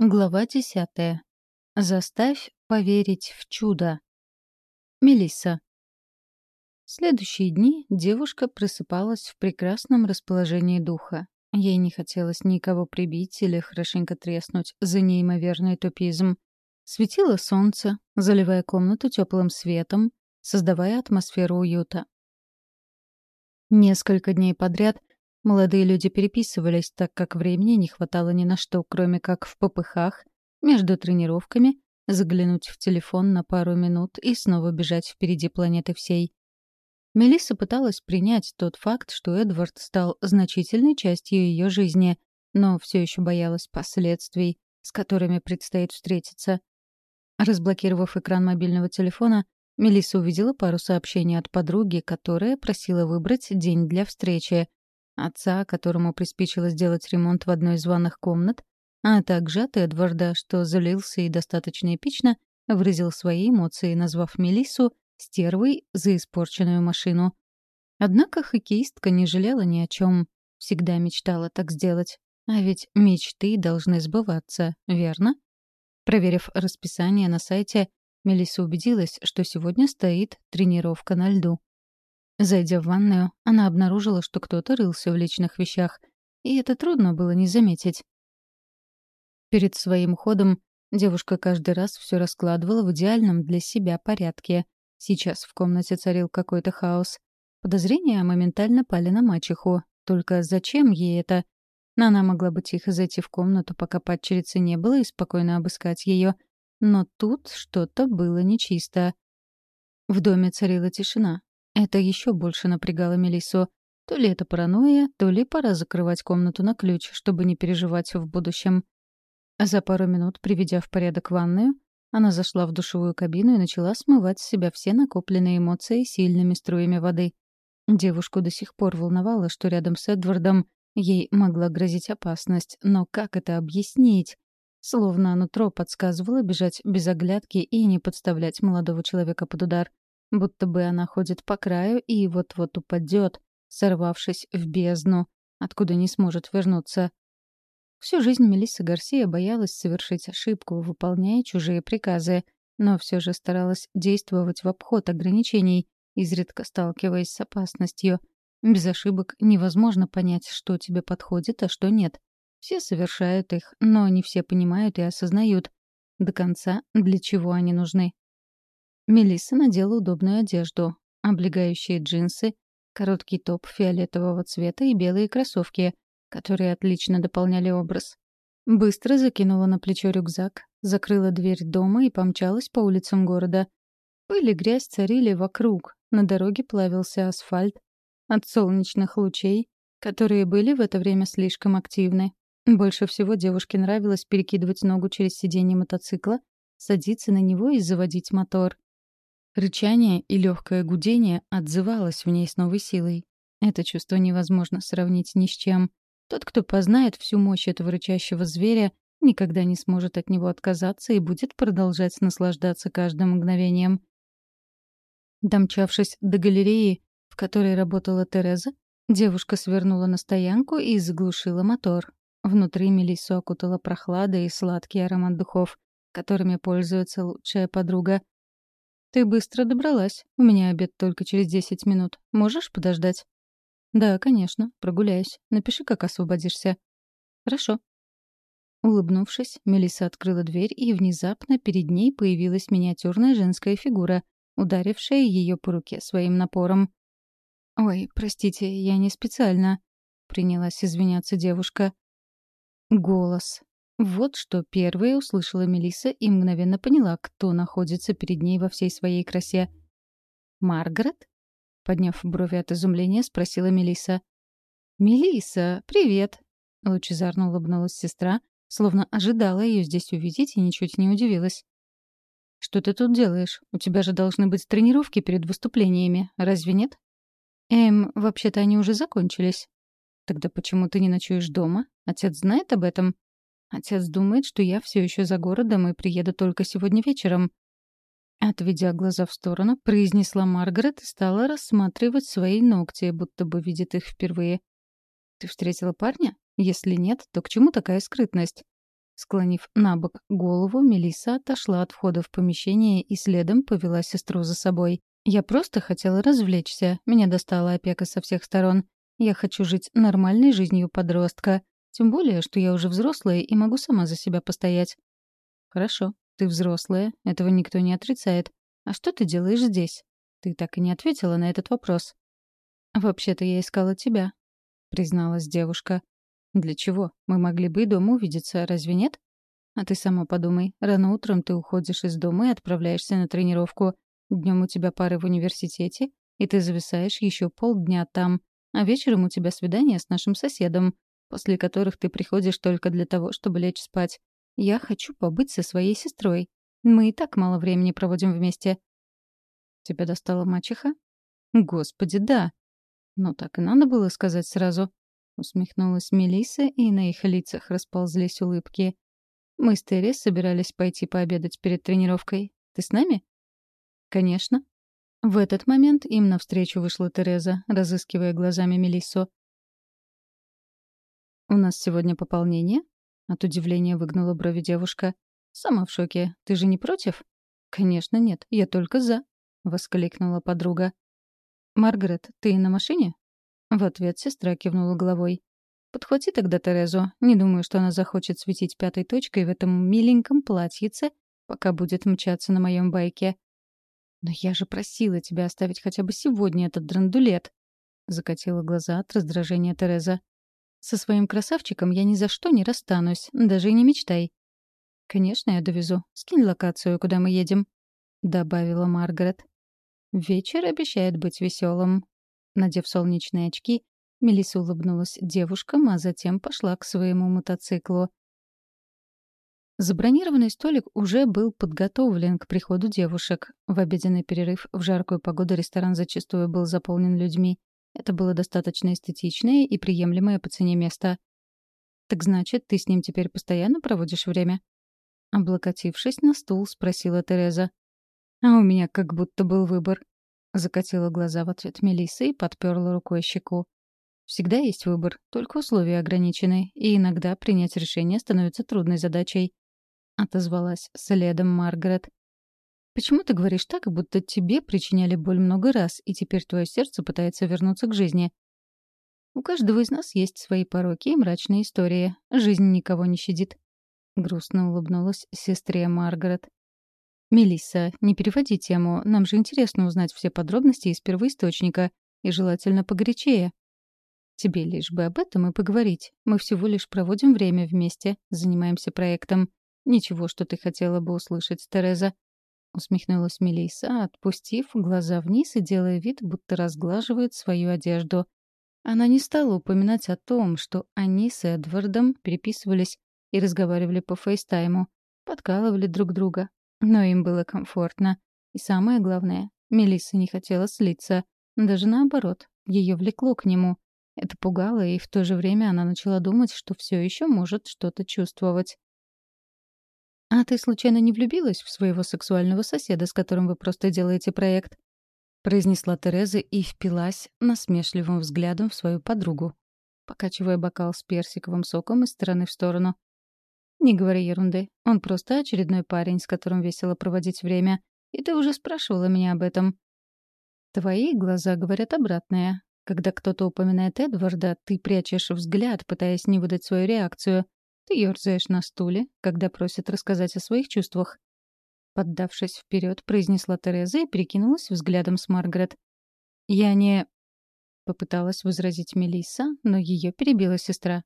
Глава десятая. Заставь поверить в чудо. Мелисса. Следующие дни девушка просыпалась в прекрасном расположении духа. Ей не хотелось никого прибить или хорошенько треснуть за неимоверный тупизм. Светило солнце, заливая комнату теплым светом, создавая атмосферу уюта. Несколько дней подряд Молодые люди переписывались, так как времени не хватало ни на что, кроме как в попыхах, между тренировками, заглянуть в телефон на пару минут и снова бежать впереди планеты всей. Мелисса пыталась принять тот факт, что Эдвард стал значительной частью ее жизни, но все еще боялась последствий, с которыми предстоит встретиться. Разблокировав экран мобильного телефона, Мелисса увидела пару сообщений от подруги, которая просила выбрать день для встречи, отца, которому приспичило сделать ремонт в одной из ванных комнат, а также от Эдварда, что залился и достаточно эпично выразил свои эмоции, назвав Мелиссу стервой за испорченную машину. Однако хоккеистка не жалела ни о чем, всегда мечтала так сделать. А ведь мечты должны сбываться, верно? Проверив расписание на сайте, Мелисса убедилась, что сегодня стоит тренировка на льду. Зайдя в ванную, она обнаружила, что кто-то рылся в личных вещах, и это трудно было не заметить. Перед своим уходом девушка каждый раз все раскладывала в идеальном для себя порядке. Сейчас в комнате царил какой-то хаос. Подозрения моментально пали на мачеху. Только зачем ей это? Она могла бы тихо зайти в комнату, пока падчерицы не было, и спокойно обыскать ее. Но тут что-то было нечисто. В доме царила тишина, это еще больше напрягало Мелиссу. То ли это паранойя, то ли пора закрывать комнату на ключ, чтобы не переживать в будущем. За пару минут, приведя в порядок ванную, она зашла в душевую кабину и начала смывать с себя все накопленные эмоции сильными струями воды. Девушку до сих пор волновало, что рядом с Эдвардом ей могла грозить опасность, но как это объяснить? Словно нутро подсказывало бежать без оглядки и не подставлять молодого человека под удар будто бы она ходит по краю и вот-вот упадет, сорвавшись в бездну, откуда не сможет вернуться. Всю жизнь Мелисса Гарсия боялась совершить ошибку, выполняя чужие приказы, но все же старалась действовать в обход ограничений, изредка сталкиваясь с опасностью. Без ошибок невозможно понять, что тебе подходит, а что нет. Все совершают их, но не все понимают и осознают до конца, для чего они нужны. Мелисса надела удобную одежду, облегающие джинсы, короткий топ фиолетового цвета и белые кроссовки, которые отлично дополняли образ. Быстро закинула на плечо рюкзак, закрыла дверь дома и помчалась по улицам города. Пыль и грязь царили вокруг, на дороге плавился асфальт от солнечных лучей, которые были в это время слишком активны. Больше всего девушке нравилось перекидывать ногу через сиденье мотоцикла, садиться на него и заводить мотор. Рычание и легкое гудение отзывалось в ней с новой силой. Это чувство невозможно сравнить ни с чем. Тот, кто познает всю мощь этого рычащего зверя, никогда не сможет от него отказаться и будет продолжать наслаждаться каждым мгновением. Домчавшись до галереи, в которой работала Тереза, девушка свернула на стоянку и заглушила мотор. Внутри Мелиссу окутала прохлада и сладкий аромат духов, которыми пользуется лучшая подруга — «Ты быстро добралась. У меня обед только через десять минут. Можешь подождать?» «Да, конечно. Прогуляюсь. Напиши, как освободишься». «Хорошо». Улыбнувшись, Мелиса открыла дверь, и внезапно перед ней появилась миниатюрная женская фигура, ударившая ее по руке своим напором. «Ой, простите, я не специально», — принялась извиняться девушка. Голос. Вот что первая услышала Мелиса и мгновенно поняла, кто находится перед ней во всей своей красе. Маргарет? подняв брови от изумления, спросила Мелиса. Мелиса, привет, лучезарно улыбнулась сестра, словно ожидала ее здесь увидеть и ничуть не удивилась. Что ты тут делаешь? У тебя же должны быть тренировки перед выступлениями, разве нет? Эм, вообще-то они уже закончились. Тогда почему ты не ночуешь дома? Отец знает об этом? Отец думает, что я все еще за городом и приеду только сегодня вечером. Отведя глаза в сторону, произнесла Маргарет и стала рассматривать свои ногти, будто бы видит их впервые. «Ты встретила парня? Если нет, то к чему такая скрытность?» Склонив на бок голову, Мелисса отошла от входа в помещение и следом повела сестру за собой. «Я просто хотела развлечься. Меня достала опека со всех сторон. Я хочу жить нормальной жизнью подростка. Тем более, что я уже взрослая и могу сама за себя постоять». «Хорошо, ты взрослая, этого никто не отрицает. А что ты делаешь здесь? Ты так и не ответила на этот вопрос». «Вообще-то я искала тебя», — призналась девушка. «Для чего? Мы могли бы и дома увидеться, разве нет?» «А ты сама подумай. Рано утром ты уходишь из дома и отправляешься на тренировку. Днем у тебя пары в университете, и ты зависаешь еще полдня там. А вечером у тебя свидание с нашим соседом, после которых ты приходишь только для того, чтобы лечь спать. Я хочу побыть со своей сестрой. Мы и так мало времени проводим вместе». «Тебя достала мачеха?» «Господи, да!» «Ну так и надо было сказать сразу. Усмехнулась Мелисса, и на их лицах расползлись улыбки. «Мы с Терри собирались пойти пообедать перед тренировкой. Ты с нами?» «Конечно». В этот момент им навстречу вышла Тереза, разыскивая глазами Мелиссу. «У нас сегодня пополнение?» От удивления выгнула брови девушка. «Сама в шоке. Ты же не против?» «Конечно нет. Я только за», — воскликнула подруга. «Маргарет, ты на машине?» В ответ сестра кивнула головой. «Подхвати тогда Терезу. Не думаю, что она захочет светить пятой точкой в этом миленьком платьице, пока будет мчаться на моем байке». «Но я же просила тебя оставить хотя бы сегодня этот драндулет!» Закатила глаза от раздражения Тереза. «Со своим красавчиком я ни за что не расстанусь, даже и не мечтай». «Конечно, я довезу. Скинь локацию, куда мы едем», — добавила Маргарет. «Вечер обещает быть веселым», Надев солнечные очки, Мелисса улыбнулась девушкам, а затем пошла к своему мотоциклу. Забронированный столик уже был подготовлен к приходу девушек. В обеденный перерыв в жаркую погоду ресторан зачастую был заполнен людьми. Это было достаточно эстетичное и приемлемое по цене место. «Так значит, ты с ним теперь постоянно проводишь время?» Облокотившись на стул, спросила Тереза. «А у меня как будто был выбор», Закатила глаза в ответ Мелисса и подперла рукой щеку. Всегда есть выбор, только условия ограничены, и иногда принять решение становится трудной задачей. Отозвалась следом Маргарет. «Почему ты говоришь так, будто тебе причиняли боль много раз, и теперь твое сердце пытается вернуться к жизни?» «У каждого из нас есть свои пороки и мрачные истории. Жизнь никого не щадит». Грустно улыбнулась сестре Маргарет. «Мелисса, не переводи тему. Нам же интересно узнать все подробности из первоисточника. И желательно погорячее». «Тебе лишь бы об этом и поговорить. Мы всего лишь проводим время вместе, занимаемся проектом. Ничего, что ты хотела бы услышать, Тереза». Усмехнулась Мелисса, отпустив глаза вниз и делая вид, будто разглаживает свою одежду. Она не стала упоминать о том, что они с Эдвардом переписывались и разговаривали по фейстайму, подкалывали друг друга, но им было комфортно. И самое главное, Мелисса не хотела слиться. Даже наоборот, ее влекло к нему. Это пугало, и в то же время она начала думать, что все еще может что-то чувствовать. «А ты случайно не влюбилась в своего сексуального соседа, с которым вы просто делаете проект?» произнесла Тереза и впилась насмешливым взглядом в свою подругу, покачивая бокал с персиковым соком из стороны в сторону. «Не говори ерунды. Он просто очередной парень, с которым весело проводить время. И ты уже спрашивала меня об этом». «Твои глаза говорят обратное. Когда кто-то упоминает Эдварда, ты прячешь взгляд, пытаясь не выдать свою реакцию. Ты ёрзаешь на стуле, когда просят рассказать о своих чувствах». Поддавшись вперед, произнесла Тереза и перекинулась взглядом с Маргарет. «Я не...» — попыталась возразить Мелисса, но ее перебила сестра.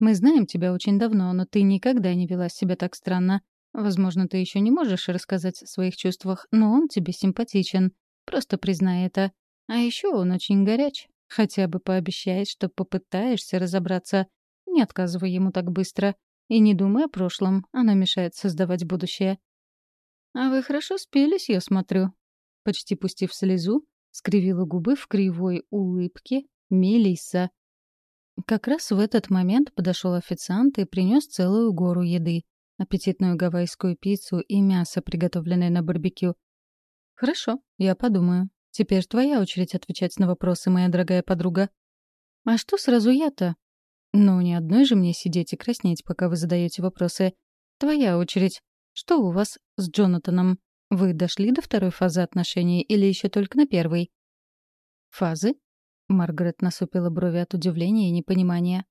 Мы знаем тебя очень давно, но ты никогда не вела себя так странно. Возможно, ты еще не можешь рассказать о своих чувствах, но он тебе симпатичен. Просто признай это. А еще он очень горяч. Хотя бы пообещай, что попытаешься разобраться. Не отказывай ему так быстро. И не думай о прошлом, оно мешает создавать будущее. «А вы хорошо спелись, я смотрю». Почти пустив слезу, скривила губы в кривой улыбке Мелисса. Как раз в этот момент подошел официант и принес целую гору еды. Аппетитную гавайскую пиццу и мясо, приготовленное на барбекю. «Хорошо, я подумаю. Теперь твоя очередь отвечать на вопросы, моя дорогая подруга». «А что сразу я-то?» «Ну, не одной же мне сидеть и краснеть, пока вы задаете вопросы. твоя очередь. Что у вас с Джонатаном? Вы дошли до второй фазы отношений или еще только на первой?» «Фазы?» Маргарет насупила брови от удивления и непонимания.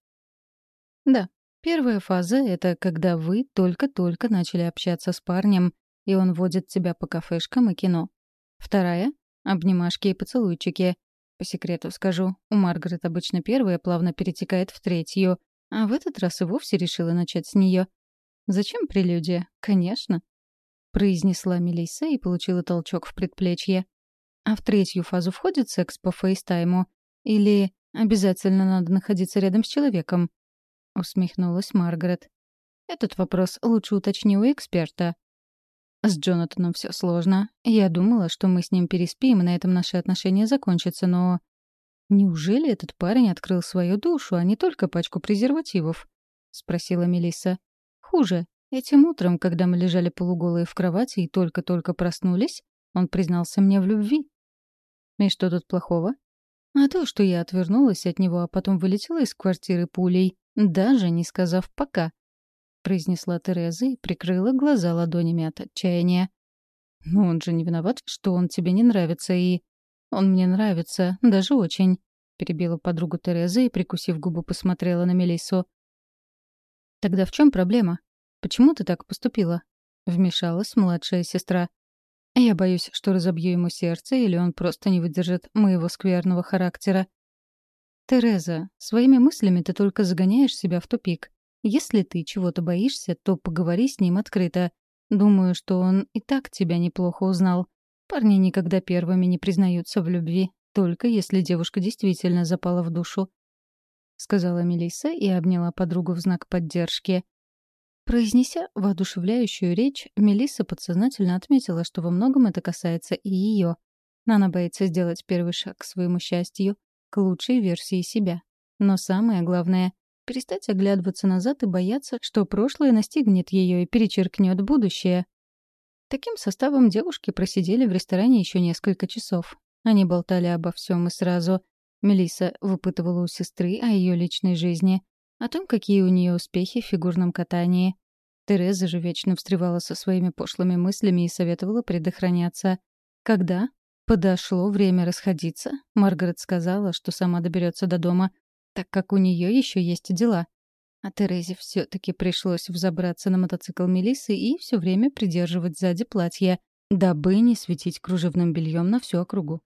«Да, первая фаза — это когда вы только-только начали общаться с парнем, и он водит тебя по кафешкам и кино. Вторая — обнимашки и поцелуйчики. По секрету скажу, у Маргарет обычно первая плавно перетекает в третью, а в этот раз и вовсе решила начать с нее. «Зачем прелюдия? Конечно!» произнесла Мелисса и получила толчок в предплечье. «А в третью фазу входит секс по фейстайму? Или обязательно надо находиться рядом с человеком?» усмехнулась Маргарет. «Этот вопрос лучше уточни у эксперта». С Джонатаном все сложно. Я думала, что мы с ним переспим, и на этом наши отношения закончатся, но... Неужели этот парень открыл свою душу, а не только пачку презервативов? спросила Мелисса. Хуже. Этим утром, когда мы лежали полуголые в кровати и только-только проснулись, он признался мне в любви. И что тут плохого? А то, что я отвернулась от него, а потом вылетела из квартиры пулей, даже не сказав «пока», — произнесла Тереза и прикрыла глаза ладонями от отчаяния. «Но он же не виноват, что он тебе не нравится, и...» «Он мне нравится, даже очень», — перебила подругу Тереза и, прикусив губу, посмотрела на Мелиссу. «Тогда в чем проблема? Почему ты так поступила?» — вмешалась младшая сестра. «Я боюсь, что разобью ему сердце, или он просто не выдержит моего скверного характера». «Тереза, своими мыслями ты только загоняешь себя в тупик. Если ты чего-то боишься, то поговори с ним открыто. Думаю, что он и так тебя неплохо узнал. Парни никогда первыми не признаются в любви, только если девушка действительно запала в душу. Сказала Мелисса и обняла подругу в знак поддержки. Произнеся воодушевляющую речь, Мелисса подсознательно отметила, что во многом это касается и ее. Она боится сделать первый шаг к своему счастью, к лучшей версии себя. Но самое главное — перестать оглядываться назад и бояться, что прошлое настигнет ее и перечеркнет будущее. Таким составом девушки просидели в ресторане еще несколько часов. Они болтали обо всем и сразу. Мелиса выпытывала у сестры о ее личной жизни, о том, какие у нее успехи в фигурном катании. Тереза же вечно встревала со своими пошлыми мыслями и советовала предохраняться. Когда подошло время расходиться, Маргарет сказала, что сама доберется до дома, так как у нее еще есть дела. А Терезе все-таки пришлось взобраться на мотоцикл Мелисы и все время придерживать сзади платье, дабы не светить кружевным бельем на всю округу.